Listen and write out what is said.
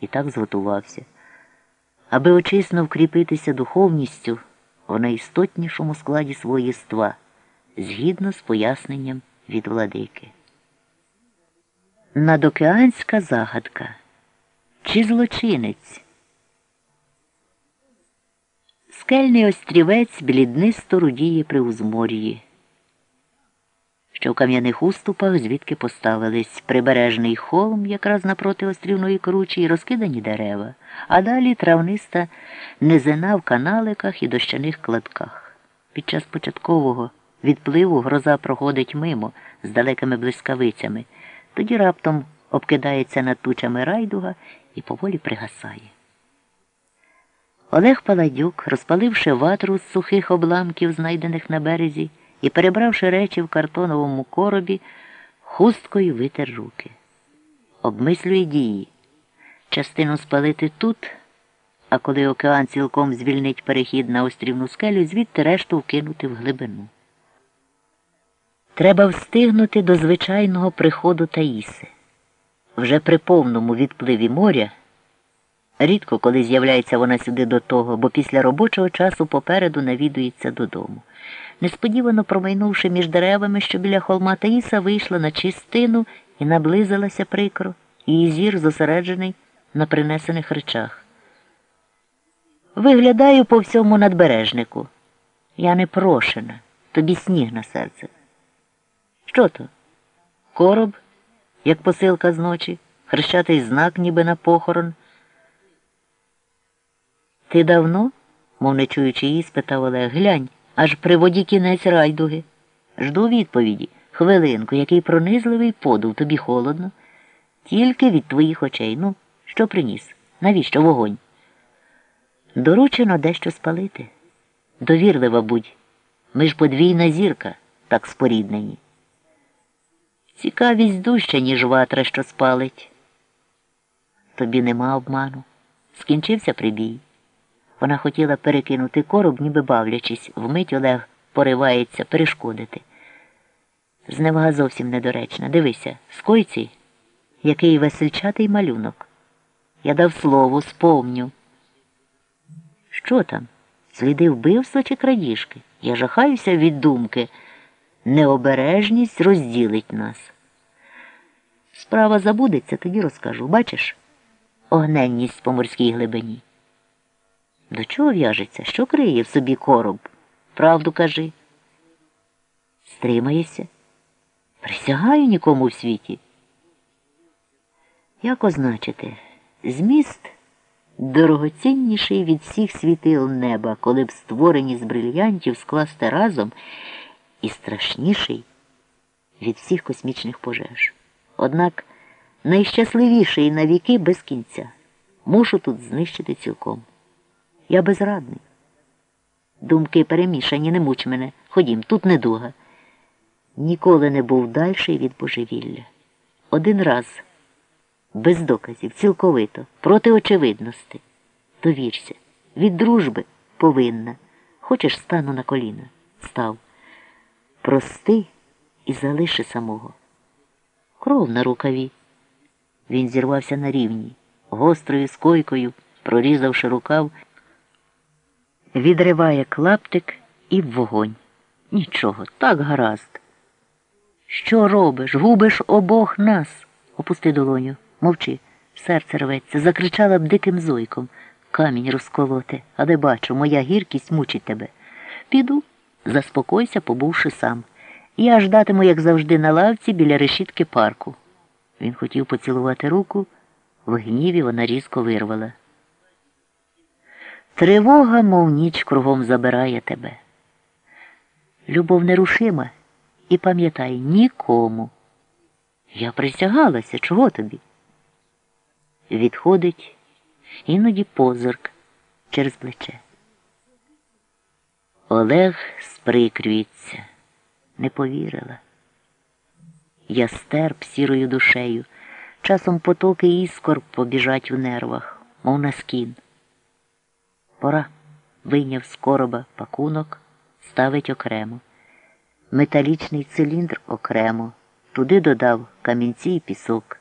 і так зготувався. Аби очисно вкріпитися духовністю в найістотнішому складі свого згідно з поясненням від владики. Надокеанська загадка. Чи злочинець? Скельний острівець бліднисто рудіє при узмор'ї, що в кам'яних уступах звідки поставились прибережний холм якраз напроти острівної кручі і розкидані дерева, а далі травниста низина в каналиках і дощаних кладках. Під час початкового відпливу гроза проходить мимо з далекими блискавицями, тоді раптом обкидається над тучами райдуга і поволі пригасає. Олег Паладюк, розпаливши ватру з сухих обламків, знайдених на березі, і, перебравши речі в картоновому коробі, хусткою витер руки. Обмислює дії. Частину спалити тут, а коли океан цілком звільнить перехід на острівну скелю, звідти решту вкинути в глибину. Треба встигнути до звичайного приходу Таїси. Вже при повному відпливі моря. Рідко коли з'являється вона сюди до того, бо після робочого часу попереду навідується додому. Несподівано промайнувши між деревами, що біля холма Таїса вийшла на чистину і наблизилася прикро, її зір зосереджений на принесених речах. Виглядаю по всьому надбережнику. Я не прошена, тобі сніг на серце. Що то? Короб, як посилка з ночі, хрещатий знак, ніби на похорон. Ти давно, мов не чуючи її, спитав Олег, глянь, аж при воді кінець райдуги. Жду відповіді. Хвилинку, який пронизливий подув, тобі холодно. Тільки від твоїх очей. Ну, що приніс? Навіщо вогонь? Доручено дещо спалити. Довірлива будь. Ми ж подвійна зірка, так споріднені. Цікавість дужча, ніж ватра, що спалить. Тобі нема обману. Скінчився прибій. Вона хотіла перекинути короб, ніби бавлячись, вмить Олег поривається перешкодити. Зневага зовсім недоречна. Дивися, скойці, який весельчатий малюнок. Я дав слово, сповню. Що там? Сліди вбивства чи крадіжки? Я жахаюся від думки. Необережність розділить нас. Справа забудеться, тоді розкажу. Бачиш? Огненність по морській глибині. До чого в'яжеться? Що криє в собі короб? Правду кажи. Стримаєшся? Присягаю нікому в світі. Як означити, зміст дорогоцінніший від всіх світил неба, коли б створені з брильянтів скласти разом, і страшніший від всіх космічних пожеж. Однак найщасливіший на віки без кінця. Мушу тут знищити цілком. Я безрадний. Думки перемішані, не муч мене. Ходім, тут недуга. Ніколи не був дальший від божевілля. Один раз, без доказів, цілковито, проти очевидності. Довірся, від дружби повинна. Хочеш, стану на коліна. Став. Прости і залиши самого. Кров на рукаві. Він зірвався на рівні, гострою скойкою, прорізавши рукав відриває клаптик і в вогонь. Нічого, так гаразд. Що робиш? Губиш обох нас. Опусти долоню. Мовчи. Серце рветься, закричала б диким зойком. Камінь розколоти, але бачу, моя гіркість мучить тебе. Піду, заспокойся, побувши сам. Я ждатиму, як завжди, на лавці біля решітки парку. Він хотів поцілувати руку, в гніві вона різко вирвала. Тривога, мов ніч, кругом забирає тебе. Любов нерушима і пам'ятай нікому. Я присягалася, чого тобі? Відходить іноді позирк через плече. Олег сприкрюється, не повірила. Я стерп сірою душею, часом потоки іскор побіжать в нервах, мов на скін. Пора. Вийняв з короба пакунок, ставить окремо. Металічний циліндр окремо. Туди додав камінці і пісок.